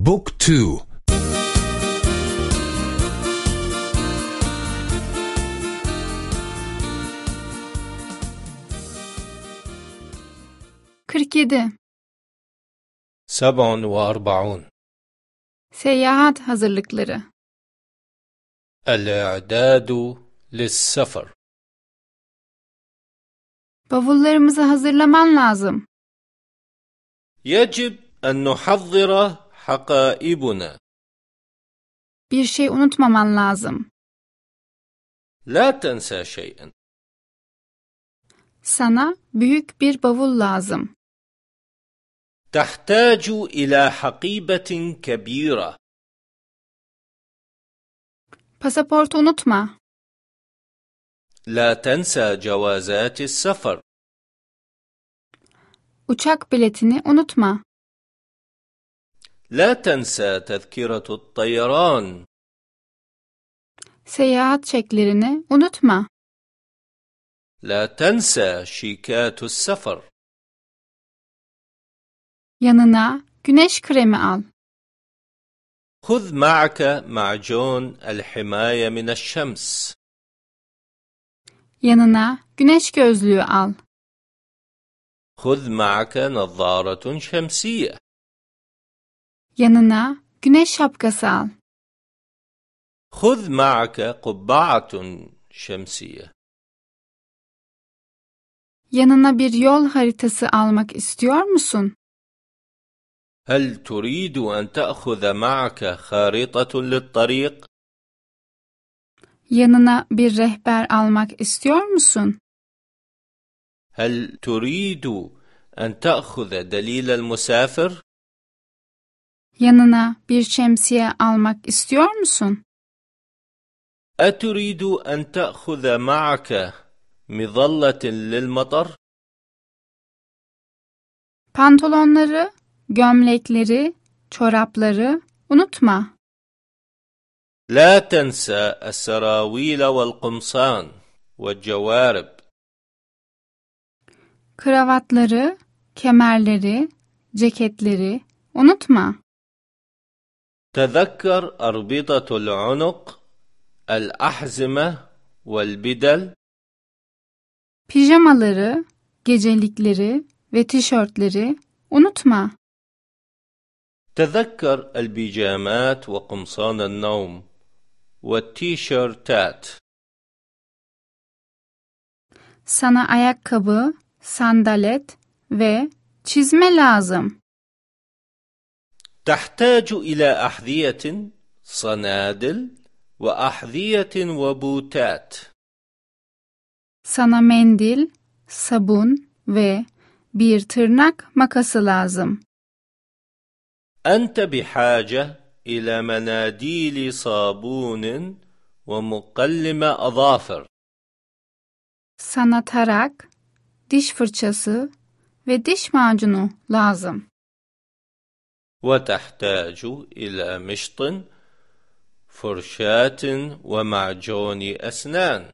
بوك تو kırk yedi سبع وأربعون Seyahat hazırlıkları الإعداد للسفر Bavullarımızı hazırlaman lazım. يجب أن نحضر حقائبنا Bir şey unutmaman lazım. لا تنسى شيئا Sana büyük bir bavul lazım. تحتاج إلى حقيبة كبيرة Pasaportu unutma. لا تنسى جوازات السفر Uçak biletini unutma. لا تنسى تذكرة الطيران Seyahat çeklerini unutma. لا تنسى شيكات السفر Yanına güneş kremi al. خذ معك معجون الحماية من الشمس Yanına güneş gözlüğü al. خذ معك نظارة شمسية Yanına güneş şapkası al. خذ معك قبعة شمسية Yanına bir yol haritası almak istiyor musun? هل تريد أن تأخذ معك خارطة للطريق؟ Yanına bir rehber almak istiyor musun? هل تريد أن تأخذ دليل المسافر؟ Yanına bir şemsiye almak istiyor musun? أتريد أن تأخذ معك مظلة للمطر؟ Pantolonları, gömlekleri, çorapları unutma. لا تنسى السراويل والقمصان والجوارب Kravatları, kemerleri, ceketleri unutma. تذكر أربطة العنق الأحزمة والبدل Pijamaları, gecelikleri ve tişörtleri unutma. تذكر البيجامات وقمصان النوم والتيشيرتات Sana ayakkabı, sandalet ve çizme lazım. تحتاج إلى أحذية صنادل وأحذية وبوتات Sana mendil, sabun ve bir tırnak makası lazım. أنت بحاجة إلى مناديل صابون ومقلم أظافر Sana tarak, diş fırçası ve diş macunu lazım. وتحتاج إلى مشط فرشاة ومعجون أسنان.